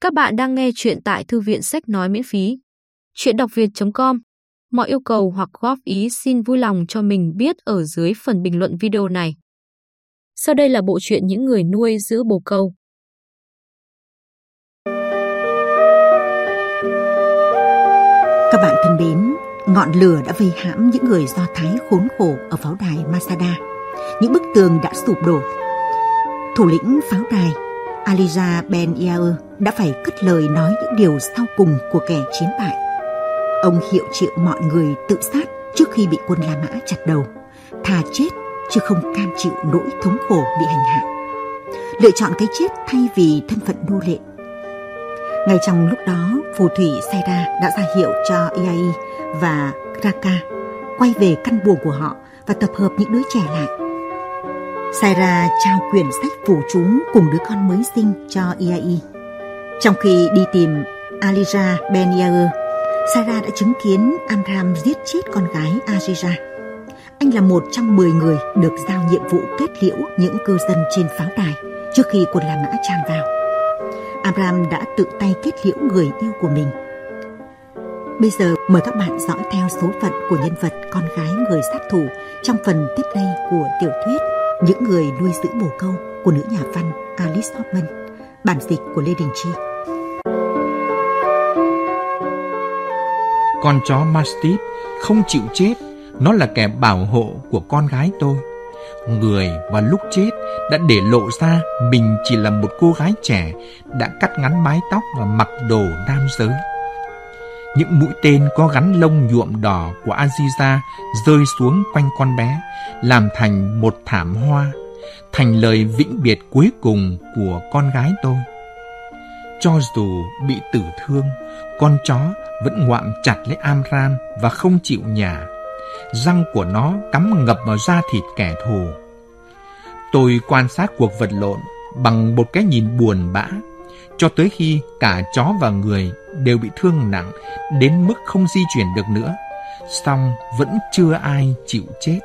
Các bạn đang nghe chuyện tại thư viện sách nói miễn phí. Chuyện đọc việt.com Mọi yêu cầu hoặc góp ý xin vui lòng cho mình biết ở dưới phần bình luận video này. Sau đây là bộ truyện những người nuôi giữ bồ câu. Các bạn thân mến, ngọn lửa đã vây hãm những người Do Thái khốn khổ ở pháo đài Masada. Những bức tường đã sụp đổ. Thủ lĩnh pháo đài Aliza Ben Yair đã phải cất lời nói những điều sau cùng của kẻ chiến bại. Ông hiệu triệu mọi người tự sát trước khi bị quân La Mã chặt đầu, thà chết chứ không cam chịu nỗi thống khổ bị hành hạ. Lựa chọn cái chết thay vì thân phận nô lệ. Ngay trong lúc đó, phù thủy Saida đã ra hiệu cho Iai và Kraka quay về căn buồng của họ và tập hợp những đứa trẻ lại Saira trao quyển sách phù chú cùng đứa con mới sinh cho Iai. Trong khi đi tìm Alija Ben Yair, Sarah đã chứng kiến Amram giết chết con gái Azira. Anh là một trong 10 người được giao nhiệm vụ kết liễu những cư dân trên pháo đài trước khi quân La Mã tràn vào. Amram đã tự tay kết liễu người yêu của mình. Bây giờ mời các bạn dõi theo số phận của nhân vật con gái người sát thủ trong phần tiếp đây của tiểu thuyết những người nuôi giữ bồ câu của nữ nhà văn Alice Hoffman, bản dịch của Lê Đình Chi. Con chó Mastiff không chịu chết, nó là kẻ bảo hộ của con gái tôi. Người và lúc chết đã để lộ ra mình chỉ là một cô gái trẻ đã cắt ngắn mái tóc và mặc đồ nam giới. Những mũi tên có gắn lông nhuộm đỏ của Aziza rơi xuống quanh con bé, làm thành một thảm hoa, thành lời vĩnh biệt cuối cùng của con gái tôi. Cho dù bị tử thương, con chó vẫn ngoạm chặt lấy Amram và không chịu nhả. Răng của nó cắm ngập vào da thịt kẻ thù. Tôi quan sát cuộc vật lộn bằng một cái nhìn buồn bã cho tới khi cả chó và người đều bị thương nặng đến mức không di chuyển được nữa, song vẫn chưa ai chịu chết.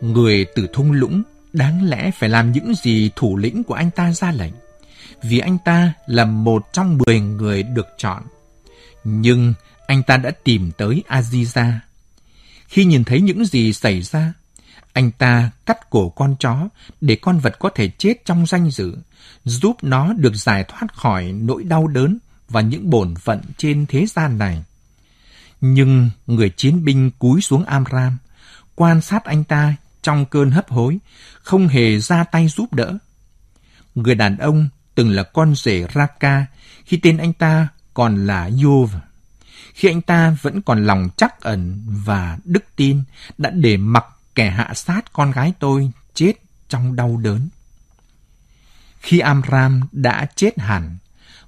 Người từ thung lũng đáng lẽ phải làm những gì thủ lĩnh của anh ta ra lệnh, vì anh ta là một trong mười người được chọn. Nhưng anh ta đã tìm tới Aziza. Khi nhìn thấy những gì xảy ra, anh ta cắt cổ con chó để con vật có thể chết trong danh dự, giúp nó được giải thoát khỏi nỗi đau đớn và những bổn phận trên thế gian này. Nhưng người chiến binh cúi xuống Amram, quan sát anh ta trong cơn hấp hối, không hề ra tay giúp đỡ. Người đàn ông từng là con rể Raka khi tên anh ta còn là Yov. Khi anh ta vẫn còn lòng chắc ẩn và đức tin đã để mặc kẻ hạ sát con gái tôi chết trong đau đớn. Khi Amram đã chết hẳn,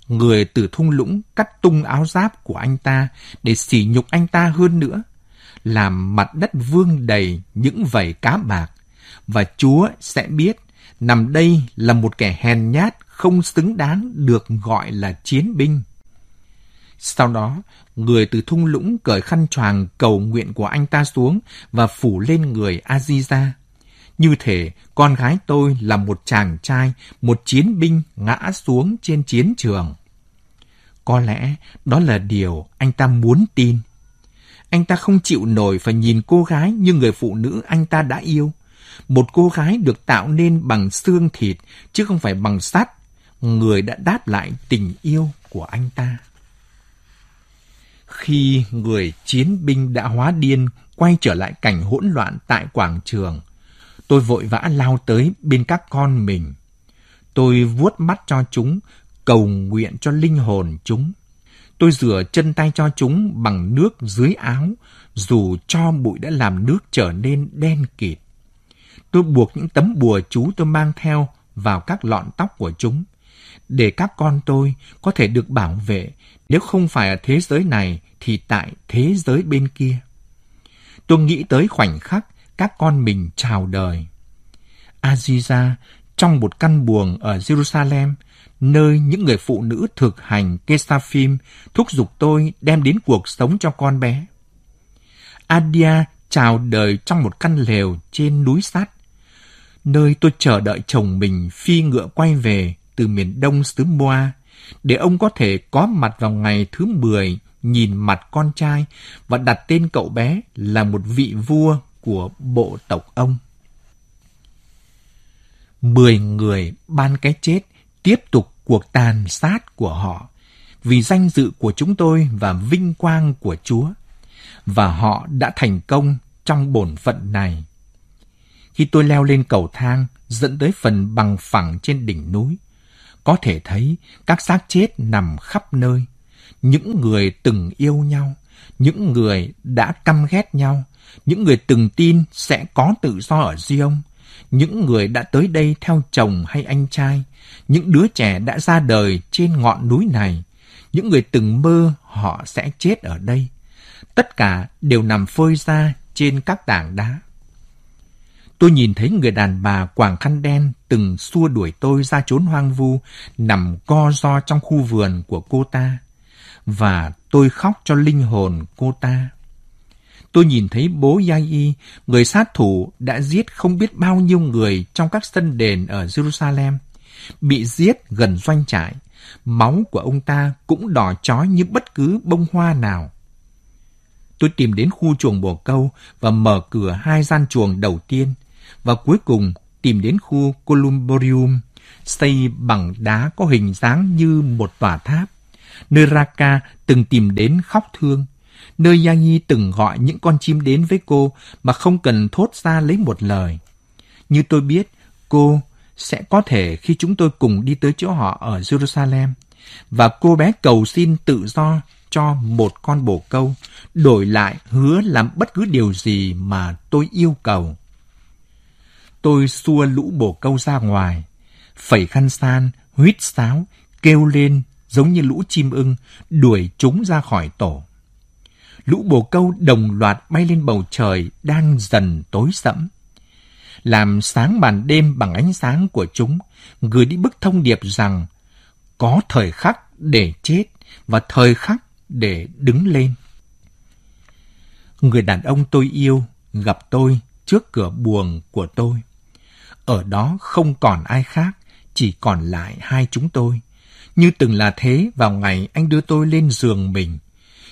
người từ thung lũng cắt tung áo giáp của anh ta để sỉ nhục anh ta hơn nữa, làm mặt đất vương đầy những vảy cá bạc, và Chúa sẽ biết nằm đây là một kẻ hèn nhát không xứng đáng được gọi là chiến binh. Sau đó, người từ thung lũng cởi khăn choàng cầu nguyện của anh ta xuống và phủ lên người Aziza. Như thể con gái tôi là một chàng trai, một chiến binh ngã xuống trên chiến trường. Có lẽ đó là điều anh ta muốn tin. Anh ta không chịu nổi phải nhìn cô gái như người phụ nữ anh ta đã yêu. Một cô gái được tạo nên bằng xương thịt, chứ không phải bằng sắt. Người đã đáp lại tình yêu của anh ta. Khi người chiến binh đã hóa điên quay trở lại cảnh hỗn loạn tại quảng trường, tôi vội vã lao tới bên các con mình. Tôi vuốt mắt cho chúng, cầu nguyện cho linh hồn chúng. Tôi rửa chân tay cho chúng bằng nước dưới áo, dù cho bụi đã làm nước trở nên đen kịt. Tôi buộc những tấm bùa chú tôi mang theo vào các lọn tóc của chúng, để các con tôi có thể được bảo vệ nếu không phải ở thế giới này thì tại thế giới bên kia. Tôi nghĩ tới khoảnh khắc các con mình chào đời. Aziza trong một căn buồng ở Jerusalem, nơi những người phụ nữ thực hành Kesafim thúc giục tôi đem đến cuộc sống cho con bé. Adia chào đời trong một căn lều trên núi sắt, nơi tôi chờ đợi chồng mình phi ngựa quay về từ miền đông xứ Moa để ông có thể có mặt vào ngày thứ 10 nhìn mặt con trai và đặt tên cậu bé là một vị vua của bộ tộc ông. Mười người ban cái chết tiếp tục cuộc tàn sát của họ vì danh dự của chúng tôi và vinh quang của Chúa. Và họ đã thành công trong bổn phận này. Khi tôi leo lên cầu thang dẫn tới phần bằng phẳng trên đỉnh núi, có thể thấy các xác chết nằm khắp nơi. Những người từng yêu nhau, những người đã căm ghét nhau, những người từng tin sẽ có tự do ở Zion, những người đã tới đây theo chồng hay anh trai, những đứa trẻ đã ra đời trên ngọn núi này, những người từng mơ họ sẽ chết ở đây. Tất cả đều nằm phơi ra trên các tảng đá. Tôi nhìn thấy người đàn bà quàng khăn đen từng xua đuổi tôi ra chốn hoang vu, nằm co ro trong khu vườn của cô ta. Và tôi khóc cho linh hồn cô ta. Tôi nhìn thấy bố Yai, người sát thủ đã giết không biết bao nhiêu người trong các sân đền ở Jerusalem, bị giết gần doanh trại. Máu của ông ta cũng đỏ chói như bất cứ bông hoa nào. Tôi tìm đến khu chuồng bồ câu và mở cửa hai gian chuồng đầu tiên, và cuối cùng tìm đến khu Columbarium, xây bằng đá có hình dáng như một tòa tháp, nơi Raka từng tìm đến khóc thương, nơi Yanyi từng gọi những con chim đến với cô mà không cần thốt ra lấy một lời. Như tôi biết, cô sẽ có thể khi chúng tôi cùng đi tới chỗ họ ở Jerusalem, và cô bé cầu xin tự do cho một con bồ câu, đổi lại hứa làm bất cứ điều gì mà tôi yêu cầu. Tôi xua lũ bồ câu ra ngoài, phẩy khăn san, huýt sáo, kêu lên giống như lũ chim ưng, đuổi chúng ra khỏi tổ. Lũ bồ câu đồng loạt bay lên bầu trời đang dần tối sẫm. Làm sáng màn đêm bằng ánh sáng của chúng, gửi đi bức thông điệp rằng có thời khắc để chết và thời khắc để đứng lên. Người đàn ông tôi yêu gặp tôi trước cửa buồng của tôi. Ở đó không còn ai khác, chỉ còn lại hai chúng tôi. Như từng là thế vào ngày anh đưa tôi lên giường mình.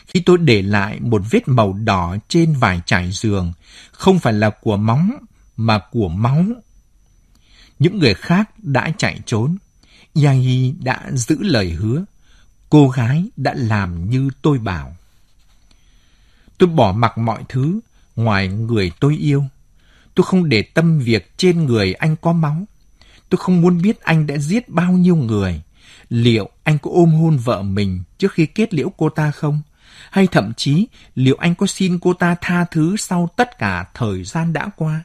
Khi tôi để lại một vết màu đỏ trên vải trải giường, không phải là của móng mà của máu. Những người khác đã chạy trốn. Yai đã giữ lời hứa. Cô gái đã làm như tôi bảo. Tôi bỏ mặc mọi thứ ngoài người tôi yêu. Tôi không để tâm việc trên người anh có máu. Tôi không muốn biết anh đã giết bao nhiêu người. Liệu anh có ôm hôn vợ mình trước khi kết liễu cô ta không? Hay thậm chí liệu anh có xin cô ta tha thứ sau tất cả thời gian đã qua?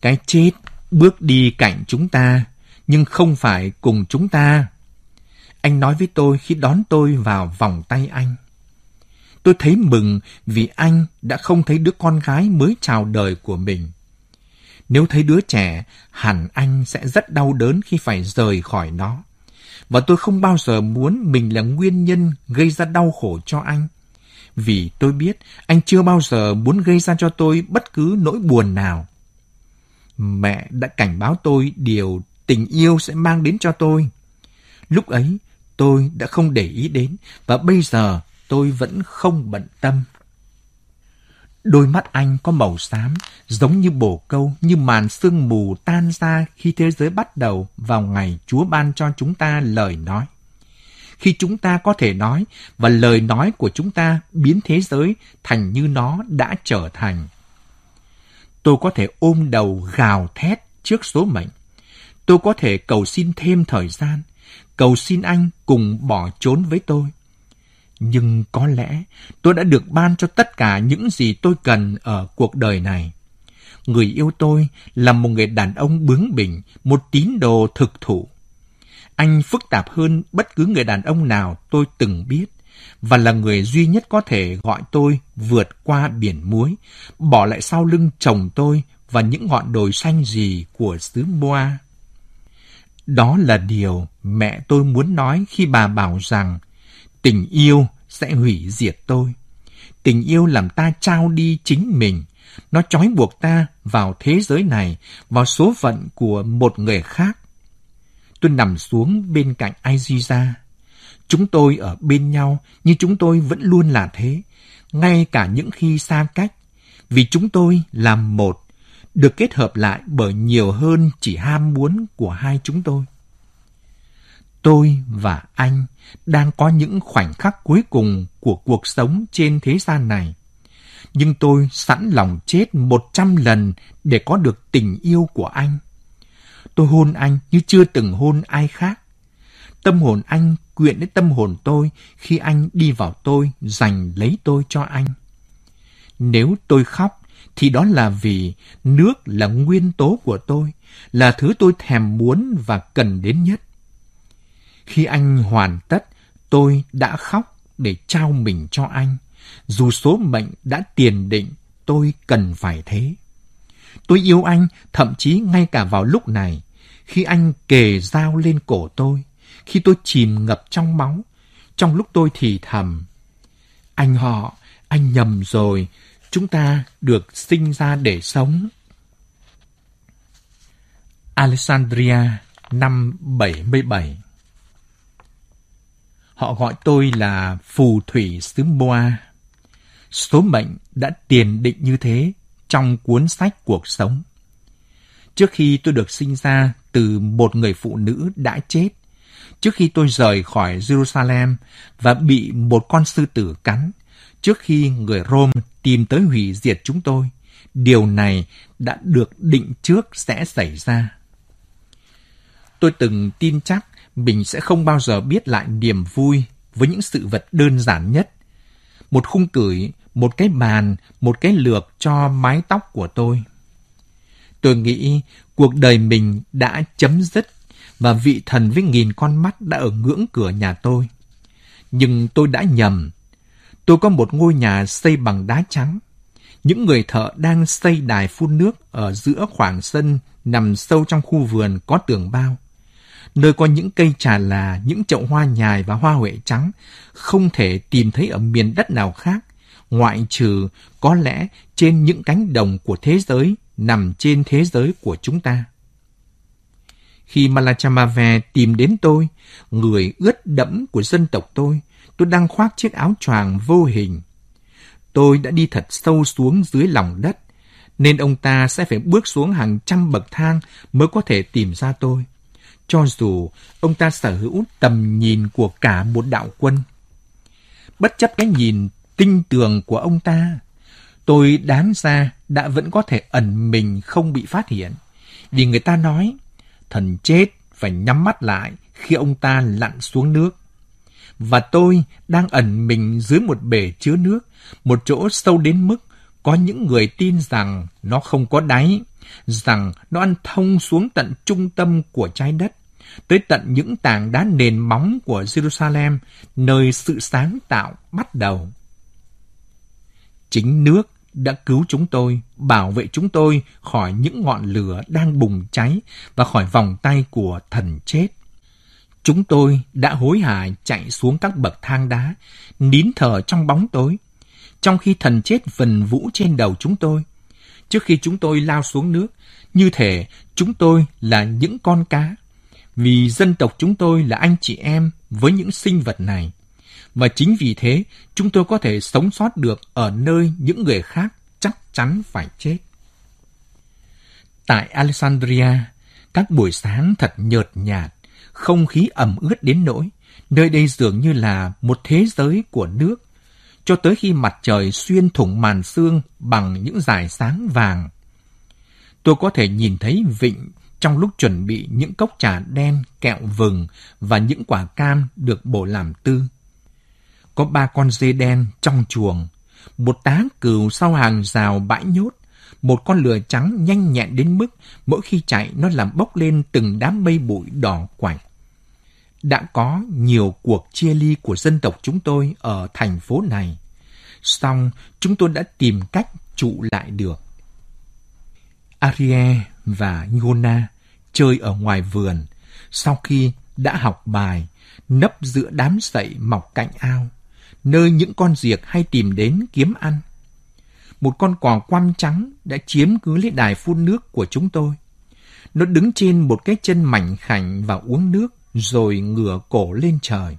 Cái chết bước đi cạnh chúng ta, nhưng không phải cùng chúng ta. Anh nói với tôi khi đón tôi vào vòng tay anh. Tôi thấy mừng vì anh đã không thấy đứa con gái mới chào đời của mình. Nếu thấy đứa trẻ, hẳn anh sẽ rất đau đớn khi phải rời khỏi nó. Và tôi không bao giờ muốn mình là nguyên nhân gây ra đau khổ cho anh. Vì tôi biết anh chưa bao giờ muốn gây ra cho tôi bất cứ nỗi buồn nào. Mẹ đã cảnh báo tôi điều tình yêu sẽ mang đến cho tôi. Lúc ấy, tôi đã không để ý đến và bây giờ tôi vẫn không bận tâm. Đôi mắt anh có màu xám, giống như bồ câu, như màn sương mù tan ra khi thế giới bắt đầu vào ngày Chúa ban cho chúng ta lời nói. Khi chúng ta có thể nói và lời nói của chúng ta biến thế giới thành như nó đã trở thành. Tôi có thể ôm đầu gào thét trước số mệnh. Tôi có thể cầu xin thêm thời gian, cầu xin anh cùng bỏ trốn với tôi. Nhưng có lẽ tôi đã được ban cho tất cả những gì tôi cần ở cuộc đời này. Người yêu tôi là một người đàn ông bướng bỉnh, một tín đồ thực thụ. Anh phức tạp hơn bất cứ người đàn ông nào tôi từng biết và là người duy nhất có thể gọi tôi vượt qua biển muối, bỏ lại sau lưng chồng tôi và những ngọn đồi xanh gì của xứ Moa. Đó là điều mẹ tôi muốn nói khi bà bảo rằng tình yêu sẽ hủy diệt tôi. Tình yêu làm ta trao đi chính mình. Nó trói buộc ta vào thế giới này, vào số phận của một người khác. tôi nằm xuống bên cạnh Aziza. Chúng tôi ở bên nhau nhưng chúng tôi vẫn luôn là thế, ngay cả những khi xa cách, vì chúng tôi là một, được kết hợp lại bởi nhiều hơn chỉ ham muốn của hai chúng tôi. Tôi và anh đang có những khoảnh khắc cuối cùng của cuộc sống trên thế gian này. Nhưng tôi sẵn lòng chết một trăm lần để có được tình yêu của anh. Tôi hôn anh như chưa từng hôn ai khác. Tâm hồn anh quyện đến tâm hồn tôi khi anh đi vào tôi giành lấy tôi cho anh. Nếu tôi khóc thì đó là vì nước là nguyên tố của tôi, là thứ tôi thèm muốn và cần đến nhất. Khi anh hoàn tất, tôi đã khóc để trao mình cho anh. Dù số mệnh đã tiền định, tôi cần phải thế. Tôi yêu anh thậm chí ngay cả vào lúc này, khi anh kề dao lên cổ tôi, khi tôi chìm ngập trong máu, trong lúc tôi thì thầm. Anh họ, anh nhầm rồi, chúng ta được sinh ra để sống. Alexandria, năm 77 Họ gọi tôi là phù thủy xứ boa Số mệnh đã tiền định như thế trong cuốn sách cuộc sống. Trước khi tôi được sinh ra từ một người phụ nữ đã chết, trước khi tôi rời khỏi Jerusalem và bị một con sư tử cắn, trước khi người Rome tìm tới hủy diệt chúng tôi, điều này đã được định trước sẽ xảy ra. Tôi từng tin chắc mình sẽ không bao giờ biết lại niềm vui với những sự vật đơn giản nhất. Một khung cửi, một cái bàn, một cái lược cho mái tóc của tôi. Tôi nghĩ cuộc đời mình đã chấm dứt và vị thần với nghìn con mắt đã ở ngưỡng cửa nhà tôi. Nhưng tôi đã nhầm. Tôi có một ngôi nhà xây bằng đá trắng. Những người thợ đang xây đài phun nước ở giữa khoảng sân nằm sâu trong khu vườn có tường bao nơi có những cây trà là, những chậu hoa nhài và hoa huệ trắng, không thể tìm thấy ở miền đất nào khác, ngoại trừ có lẽ trên những cánh đồng của thế giới nằm trên thế giới của chúng ta. Khi Malachamave tìm đến tôi, người ướt đẫm của dân tộc tôi, tôi đang khoác chiếc áo choàng vô hình. Tôi đã đi thật sâu xuống dưới lòng đất, nên ông ta sẽ phải bước xuống hàng trăm bậc thang mới có thể tìm ra tôi cho dù ông ta sở hữu tầm nhìn của cả một đạo quân. Bất chấp cái nhìn tinh tường của ông ta, tôi đáng ra đã vẫn có thể ẩn mình không bị phát hiện. Vì người ta nói, thần chết phải nhắm mắt lại khi ông ta lặn xuống nước. Và tôi đang ẩn mình dưới một bể chứa nước, một chỗ sâu đến mức có những người tin rằng nó không có đáy, rằng nó ăn thông xuống tận trung tâm của trái đất, tới tận những tảng đá nền móng của Jerusalem, nơi sự sáng tạo bắt đầu. Chính nước đã cứu chúng tôi, bảo vệ chúng tôi khỏi những ngọn lửa đang bùng cháy và khỏi vòng tay của thần chết. Chúng tôi đã hối hả chạy xuống các bậc thang đá, nín thở trong bóng tối, trong khi thần chết vần vũ trên đầu chúng tôi. Trước khi chúng tôi lao xuống nước, như thể chúng tôi là những con cá vì dân tộc chúng tôi là anh chị em với những sinh vật này. Và chính vì thế, chúng tôi có thể sống sót được ở nơi những người khác chắc chắn phải chết. Tại Alexandria, các buổi sáng thật nhợt nhạt, không khí ẩm ướt đến nỗi, nơi đây dường như là một thế giới của nước, cho tới khi mặt trời xuyên thủng màn sương bằng những dải sáng vàng. Tôi có thể nhìn thấy vịnh trong lúc chuẩn bị những cốc trà đen, kẹo vừng và những quả cam được bổ làm tư. Có ba con dê đen trong chuồng, một tá cừu sau hàng rào bãi nhốt, một con lừa trắng nhanh nhẹn đến mức mỗi khi chạy nó làm bốc lên từng đám mây bụi đỏ quạnh. Đã có nhiều cuộc chia ly của dân tộc chúng tôi ở thành phố này. Xong, chúng tôi đã tìm cách trụ lại được. Arie và Yona chơi ở ngoài vườn, sau khi đã học bài, nấp giữa đám sậy mọc cạnh ao, nơi những con diệc hay tìm đến kiếm ăn. Một con cò quăm trắng đã chiếm cứ lấy đài phun nước của chúng tôi. Nó đứng trên một cái chân mảnh khảnh và uống nước, rồi ngửa cổ lên trời.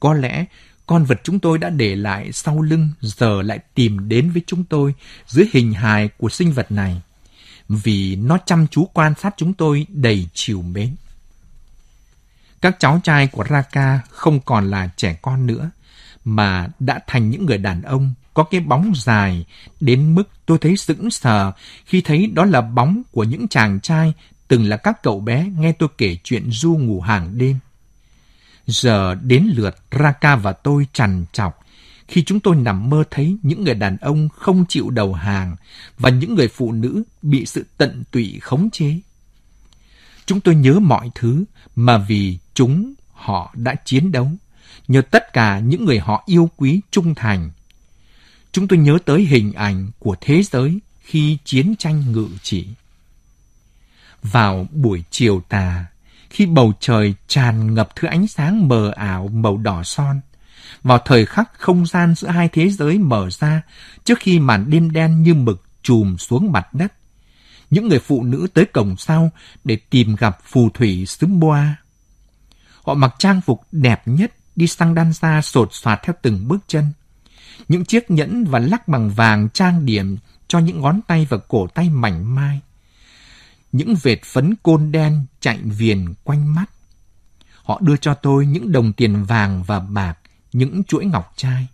Có lẽ con vật chúng tôi đã để lại sau lưng giờ lại tìm đến với chúng tôi dưới hình hài của sinh vật này, vì nó chăm chú quan sát chúng tôi đầy chiều mến. Các cháu trai của Raka không còn là trẻ con nữa, mà đã thành những người đàn ông có cái bóng dài đến mức tôi thấy sững sờ khi thấy đó là bóng của những chàng trai từng là các cậu bé nghe tôi kể chuyện du ngủ hàng đêm. Giờ đến lượt Raka và tôi trằn trọc khi chúng tôi nằm mơ thấy những người đàn ông không chịu đầu hàng và những người phụ nữ bị sự tận tụy khống chế. Chúng tôi nhớ mọi thứ mà vì chúng họ đã chiến đấu, nhờ tất cả những người họ yêu quý trung thành. Chúng tôi nhớ tới hình ảnh của thế giới khi chiến tranh ngự trị. Vào buổi chiều tà, khi bầu trời tràn ngập thứ ánh sáng mờ ảo màu đỏ son, vào thời khắc không gian giữa hai thế giới mở ra trước khi màn đêm đen như mực trùm xuống mặt đất. Những người phụ nữ tới cổng sau để tìm gặp phù thủy xứ Boa. Họ mặc trang phục đẹp nhất đi sang đan xa sột soạt theo từng bước chân. Những chiếc nhẫn và lắc bằng vàng trang điểm cho những ngón tay và cổ tay mảnh mai những vệt phấn côn đen chạy viền quanh mắt. Họ đưa cho tôi những đồng tiền vàng và bạc, những chuỗi ngọc trai.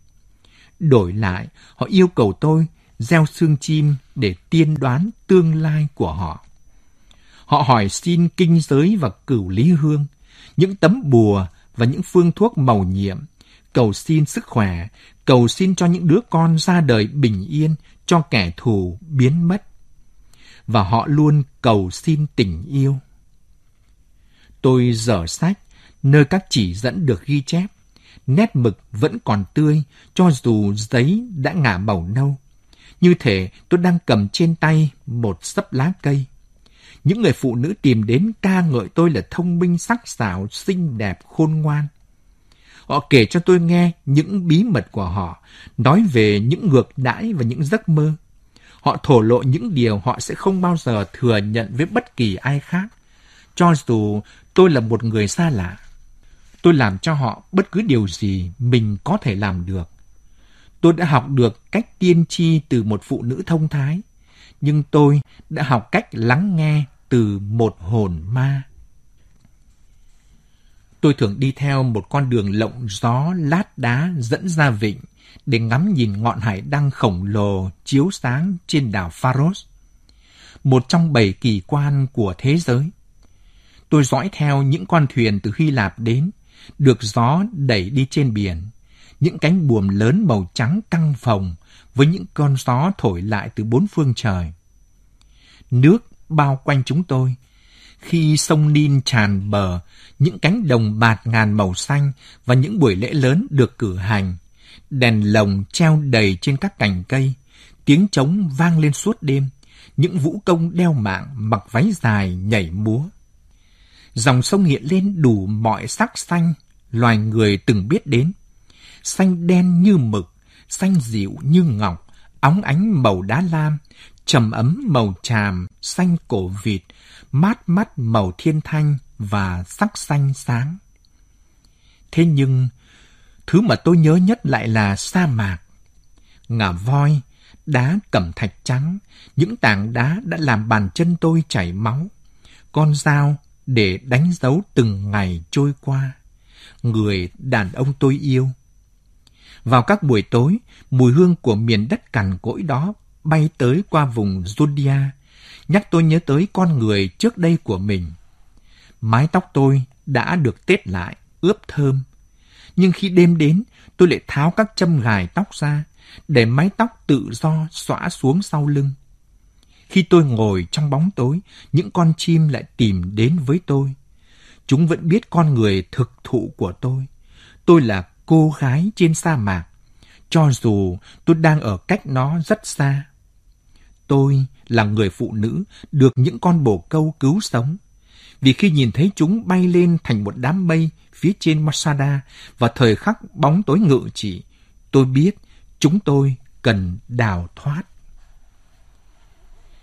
Đổi lại, họ yêu cầu tôi gieo xương chim để tiên đoán tương lai của họ. Họ hỏi xin kinh giới và cửu lý hương, những tấm bùa và những phương thuốc màu nhiệm, cầu xin sức khỏe, cầu xin cho những đứa con ra đời bình yên, cho kẻ thù biến mất và họ luôn cầu xin tình yêu. Tôi dở sách, nơi các chỉ dẫn được ghi chép. Nét mực vẫn còn tươi, cho dù giấy đã ngả màu nâu. Như thể tôi đang cầm trên tay một sấp lá cây. Những người phụ nữ tìm đến ca ngợi tôi là thông minh sắc sảo, xinh đẹp, khôn ngoan. Họ kể cho tôi nghe những bí mật của họ, nói về những ngược đãi và những giấc mơ. Họ thổ lộ những điều họ sẽ không bao giờ thừa nhận với bất kỳ ai khác. Cho dù tôi là một người xa lạ, tôi làm cho họ bất cứ điều gì mình có thể làm được. Tôi đã học được cách tiên tri từ một phụ nữ thông thái, nhưng tôi đã học cách lắng nghe từ một hồn ma. Tôi thường đi theo một con đường lộng gió lát đá dẫn ra vịnh để ngắm nhìn ngọn hải đăng khổng lồ chiếu sáng trên đảo Faros, một trong bảy kỳ quan của thế giới. Tôi dõi theo những con thuyền từ Hy Lạp đến, được gió đẩy đi trên biển, những cánh buồm lớn màu trắng căng phồng với những con gió thổi lại từ bốn phương trời. Nước bao quanh chúng tôi, khi sông Nin tràn bờ, những cánh đồng bạt ngàn màu xanh và những buổi lễ lớn được cử hành Đèn lồng treo đầy trên các cành cây, tiếng trống vang lên suốt đêm, những vũ công đeo mạng mặc váy dài nhảy múa. Dòng sông hiện lên đủ mọi sắc xanh loài người từng biết đến. Xanh đen như mực, xanh dịu như ngọc, óng ánh màu đá lam, trầm ấm màu tràm, xanh cổ vịt, mát mắt màu thiên thanh và sắc xanh sáng. Thế nhưng, Thứ mà tôi nhớ nhất lại là sa mạc. Ngà voi, đá cẩm thạch trắng, những tảng đá đã làm bàn chân tôi chảy máu. Con dao để đánh dấu từng ngày trôi qua. Người đàn ông tôi yêu. Vào các buổi tối, mùi hương của miền đất cằn cỗi đó bay tới qua vùng Judia, nhắc tôi nhớ tới con người trước đây của mình. Mái tóc tôi đã được tết lại, ướp thơm, nhưng khi đêm đến, tôi lại tháo các châm gài tóc ra, để mái tóc tự do xõa xuống sau lưng. Khi tôi ngồi trong bóng tối, những con chim lại tìm đến với tôi. Chúng vẫn biết con người thực thụ của tôi. Tôi là cô gái trên sa mạc, cho dù tôi đang ở cách nó rất xa. Tôi là người phụ nữ được những con bồ câu cứu sống. Vì khi nhìn thấy chúng bay lên thành một đám mây phía trên Masada và thời khắc bóng tối ngự trị, tôi biết chúng tôi cần đào thoát.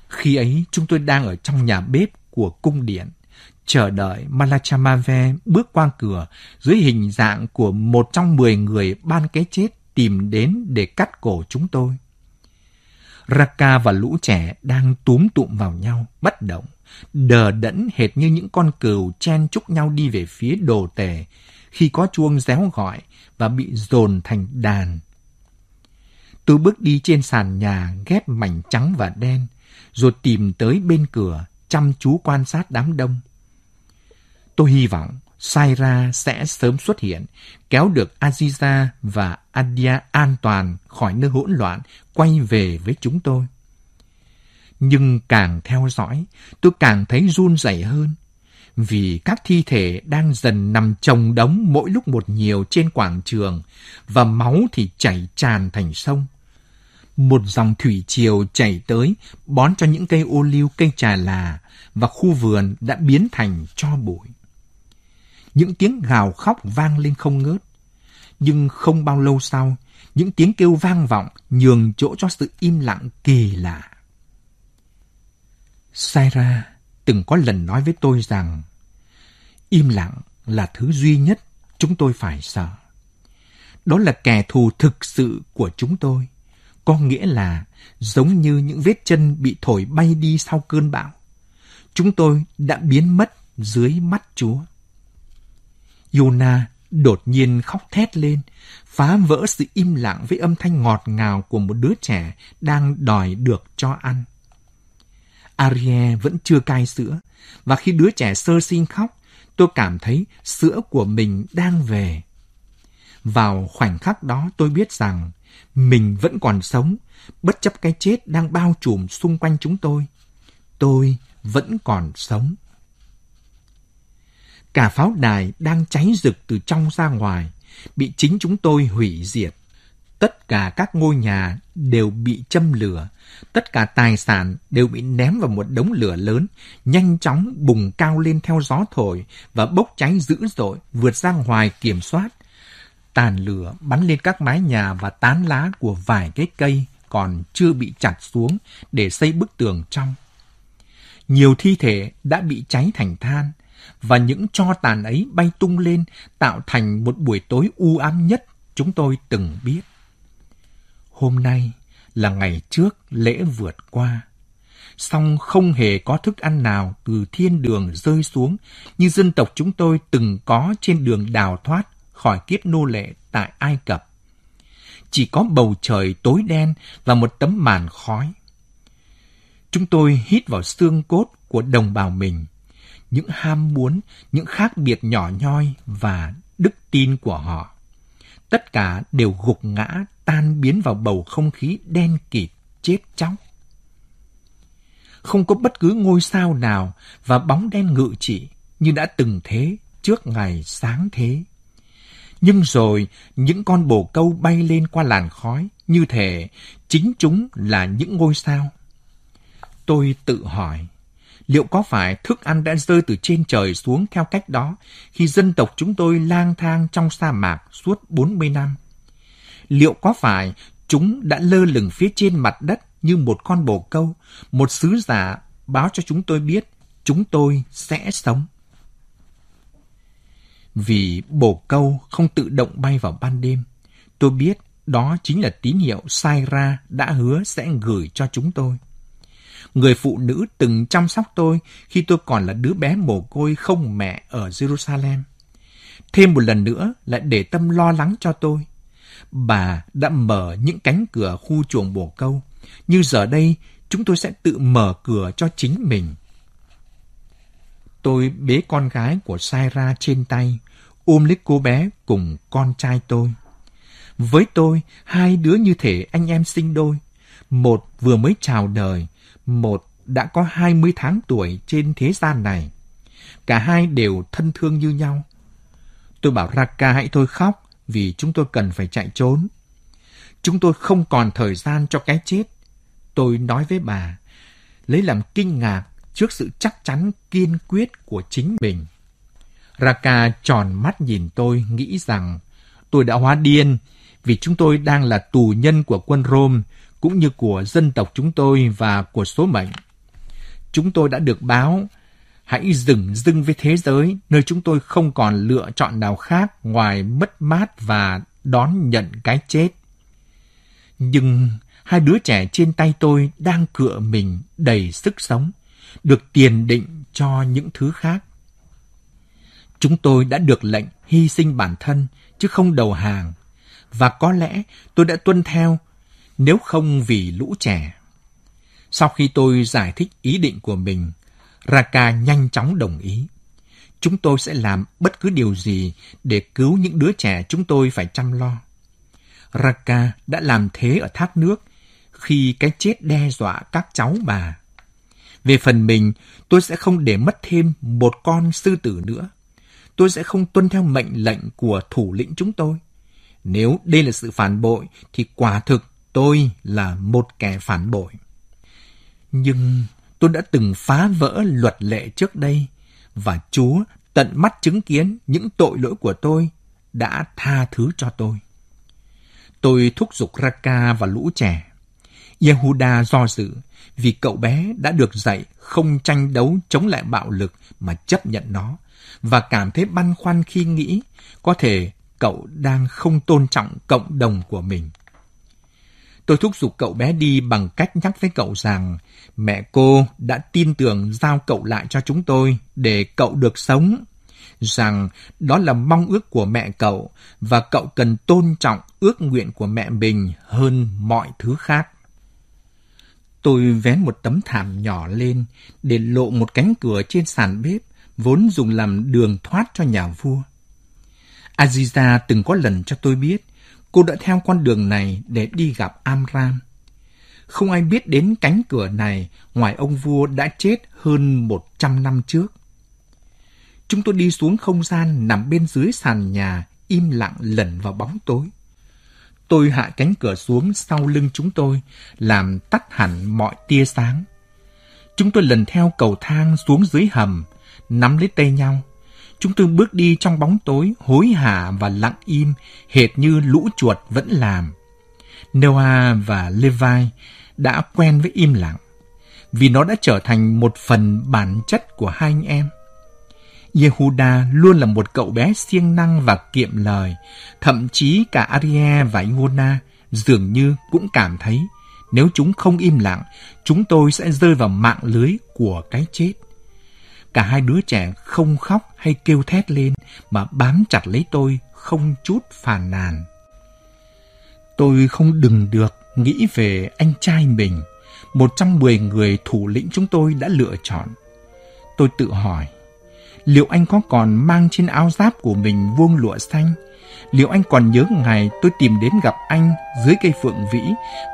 Khi ấy, chúng tôi đang ở trong nhà bếp của cung điện, chờ đợi Malachamave bước qua cửa dưới hình dạng của một trong mười người ban cái chết tìm đến để cắt cổ chúng tôi. Raka và lũ trẻ đang túm tụm vào nhau, bất động, đờ đẫn hệt như những con cừu chen chúc nhau đi về phía đồ tể khi có chuông réo gọi và bị dồn thành đàn. Tôi bước đi trên sàn nhà ghép mảnh trắng và đen, rồi tìm tới bên cửa, chăm chú quan sát đám đông. Tôi hy vọng Saira sẽ sớm xuất hiện, kéo được Aziza và Adia an toàn khỏi nơi hỗn loạn, quay về với chúng tôi. Nhưng càng theo dõi, tôi càng thấy run rẩy hơn, vì các thi thể đang dần nằm chồng đống mỗi lúc một nhiều trên quảng trường, và máu thì chảy tràn thành sông. Một dòng thủy triều chảy tới, bón cho những cây ô liu, cây trà là, và khu vườn đã biến thành cho bụi những tiếng gào khóc vang lên không ngớt. Nhưng không bao lâu sau, những tiếng kêu vang vọng nhường chỗ cho sự im lặng kỳ lạ. Saira từng có lần nói với tôi rằng im lặng là thứ duy nhất chúng tôi phải sợ. Đó là kẻ thù thực sự của chúng tôi. Có nghĩa là giống như những vết chân bị thổi bay đi sau cơn bão. Chúng tôi đã biến mất dưới mắt Chúa. Yona đột nhiên khóc thét lên, phá vỡ sự im lặng với âm thanh ngọt ngào của một đứa trẻ đang đòi được cho ăn. Ariel vẫn chưa cai sữa, và khi đứa trẻ sơ sinh khóc, tôi cảm thấy sữa của mình đang về. Vào khoảnh khắc đó tôi biết rằng mình vẫn còn sống, bất chấp cái chết đang bao trùm xung quanh chúng tôi. Tôi vẫn còn sống. Cả pháo đài đang cháy rực từ trong ra ngoài, bị chính chúng tôi hủy diệt. Tất cả các ngôi nhà đều bị châm lửa, tất cả tài sản đều bị ném vào một đống lửa lớn, nhanh chóng bùng cao lên theo gió thổi và bốc cháy dữ dội vượt ra ngoài kiểm soát. Tàn lửa bắn lên các mái nhà và tán lá của vài cái cây còn chưa bị chặt xuống để xây bức tường trong. Nhiều thi thể đã bị cháy thành than, và những cho tàn ấy bay tung lên tạo thành một buổi tối u ám nhất chúng tôi từng biết. Hôm nay là ngày trước lễ vượt qua. Song không hề có thức ăn nào từ thiên đường rơi xuống như dân tộc chúng tôi từng có trên đường đào thoát khỏi kiếp nô lệ tại Ai Cập. Chỉ có bầu trời tối đen và một tấm màn khói. Chúng tôi hít vào xương cốt của đồng bào mình những ham muốn, những khác biệt nhỏ nhoi và đức tin của họ. Tất cả đều gục ngã, tan biến vào bầu không khí đen kịt, chết chóc. Không có bất cứ ngôi sao nào và bóng đen ngự trị như đã từng thế trước ngày sáng thế. Nhưng rồi những con bồ câu bay lên qua làn khói như thể chính chúng là những ngôi sao. Tôi tự hỏi, liệu có phải thức ăn đã rơi từ trên trời xuống theo cách đó khi dân tộc chúng tôi lang thang trong sa mạc suốt 40 năm? Liệu có phải chúng đã lơ lửng phía trên mặt đất như một con bồ câu, một sứ giả báo cho chúng tôi biết chúng tôi sẽ sống? Vì bồ câu không tự động bay vào ban đêm, tôi biết đó chính là tín hiệu sai ra đã hứa sẽ gửi cho chúng tôi người phụ nữ từng chăm sóc tôi khi tôi còn là đứa bé mồ côi không mẹ ở Jerusalem. Thêm một lần nữa lại để tâm lo lắng cho tôi. Bà đã mở những cánh cửa khu chuồng bồ câu, như giờ đây chúng tôi sẽ tự mở cửa cho chính mình. Tôi bế con gái của Sai ra trên tay, ôm lấy cô bé cùng con trai tôi. Với tôi, hai đứa như thể anh em sinh đôi. Một vừa mới chào đời, một đã có 20 tháng tuổi trên thế gian này. Cả hai đều thân thương như nhau. Tôi bảo Raka hãy thôi khóc vì chúng tôi cần phải chạy trốn. Chúng tôi không còn thời gian cho cái chết. Tôi nói với bà, lấy làm kinh ngạc trước sự chắc chắn kiên quyết của chính mình. Raka tròn mắt nhìn tôi nghĩ rằng tôi đã hóa điên vì chúng tôi đang là tù nhân của quân Rome cũng như của dân tộc chúng tôi và của số mệnh. Chúng tôi đã được báo Hãy dừng dưng với thế giới, nơi chúng tôi không còn lựa chọn nào khác ngoài mất mát và đón nhận cái chết. Nhưng hai đứa trẻ trên tay tôi đang cựa mình đầy sức sống, được tiền định cho những thứ khác. Chúng tôi đã được lệnh hy sinh bản thân, chứ không đầu hàng. Và có lẽ tôi đã tuân theo, nếu không vì lũ trẻ. Sau khi tôi giải thích ý định của mình, Raka nhanh chóng đồng ý. Chúng tôi sẽ làm bất cứ điều gì để cứu những đứa trẻ chúng tôi phải chăm lo. Raka đã làm thế ở thác nước khi cái chết đe dọa các cháu bà. Về phần mình, tôi sẽ không để mất thêm một con sư tử nữa. Tôi sẽ không tuân theo mệnh lệnh của thủ lĩnh chúng tôi. Nếu đây là sự phản bội, thì quả thực tôi là một kẻ phản bội. Nhưng tôi đã từng phá vỡ luật lệ trước đây, và Chúa tận mắt chứng kiến những tội lỗi của tôi đã tha thứ cho tôi. Tôi thúc giục Raka và lũ trẻ. Yehuda do dự vì cậu bé đã được dạy không tranh đấu chống lại bạo lực mà chấp nhận nó và cảm thấy băn khoăn khi nghĩ có thể cậu đang không tôn trọng cộng đồng của mình. Tôi thúc giục cậu bé đi bằng cách nhắc với cậu rằng mẹ cô đã tin tưởng giao cậu lại cho chúng tôi để cậu được sống, rằng đó là mong ước của mẹ cậu và cậu cần tôn trọng ước nguyện của mẹ mình hơn mọi thứ khác. Tôi vén một tấm thảm nhỏ lên để lộ một cánh cửa trên sàn bếp vốn dùng làm đường thoát cho nhà vua. Aziza từng có lần cho tôi biết cô đã theo con đường này để đi gặp Amram. Không ai biết đến cánh cửa này ngoài ông vua đã chết hơn 100 năm trước. Chúng tôi đi xuống không gian nằm bên dưới sàn nhà, im lặng lẩn vào bóng tối. Tôi hạ cánh cửa xuống sau lưng chúng tôi, làm tắt hẳn mọi tia sáng. Chúng tôi lần theo cầu thang xuống dưới hầm, nắm lấy tay nhau. Chúng tôi bước đi trong bóng tối, hối hả và lặng im, hệt như lũ chuột vẫn làm. Noah và Levi đã quen với im lặng, vì nó đã trở thành một phần bản chất của hai anh em. Yehuda luôn là một cậu bé siêng năng và kiệm lời, thậm chí cả Arie và Iona dường như cũng cảm thấy nếu chúng không im lặng, chúng tôi sẽ rơi vào mạng lưới của cái chết. Cả hai đứa trẻ không khóc hay kêu thét lên mà bám chặt lấy tôi không chút phàn nàn. Tôi không đừng được nghĩ về anh trai mình, một trong mười người thủ lĩnh chúng tôi đã lựa chọn. Tôi tự hỏi, liệu anh có còn mang trên áo giáp của mình vuông lụa xanh? Liệu anh còn nhớ ngày tôi tìm đến gặp anh dưới cây phượng vĩ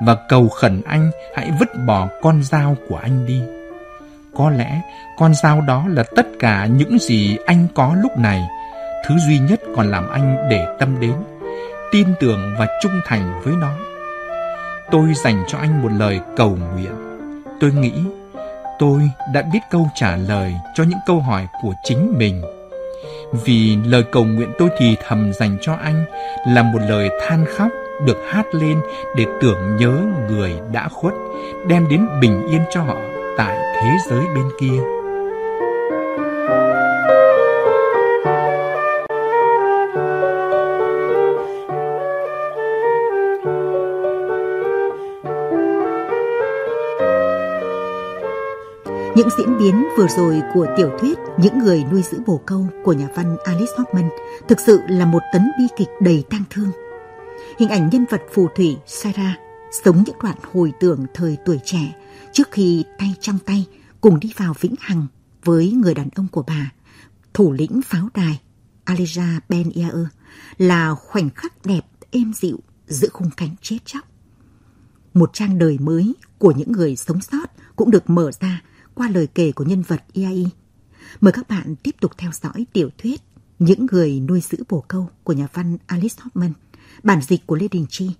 và cầu khẩn anh hãy vứt bỏ con dao của anh đi? Có lẽ con dao đó là tất cả những gì anh có lúc này, thứ duy nhất còn làm anh để tâm đến, tin tưởng và trung thành với nó. Tôi dành cho anh một lời cầu nguyện. Tôi nghĩ tôi đã biết câu trả lời cho những câu hỏi của chính mình. Vì lời cầu nguyện tôi thì thầm dành cho anh là một lời than khóc được hát lên để tưởng nhớ người đã khuất, đem đến bình yên cho họ tại thế giới bên kia. Những diễn biến vừa rồi của tiểu thuyết Những người nuôi giữ bồ câu của nhà văn Alice Hoffman thực sự là một tấn bi kịch đầy tang thương. Hình ảnh nhân vật phù thủy Sarah sống những đoạn hồi tưởng thời tuổi trẻ trước khi tay trong tay cùng đi vào vĩnh hằng với người đàn ông của bà, thủ lĩnh pháo đài Alija Ben Yair là khoảnh khắc đẹp êm dịu giữa khung cảnh chết chóc. Một trang đời mới của những người sống sót cũng được mở ra qua lời kể của nhân vật Iai. Mời các bạn tiếp tục theo dõi tiểu thuyết Những người nuôi giữ bồ câu của nhà văn Alice Hoffman, bản dịch của Lê Đình Chi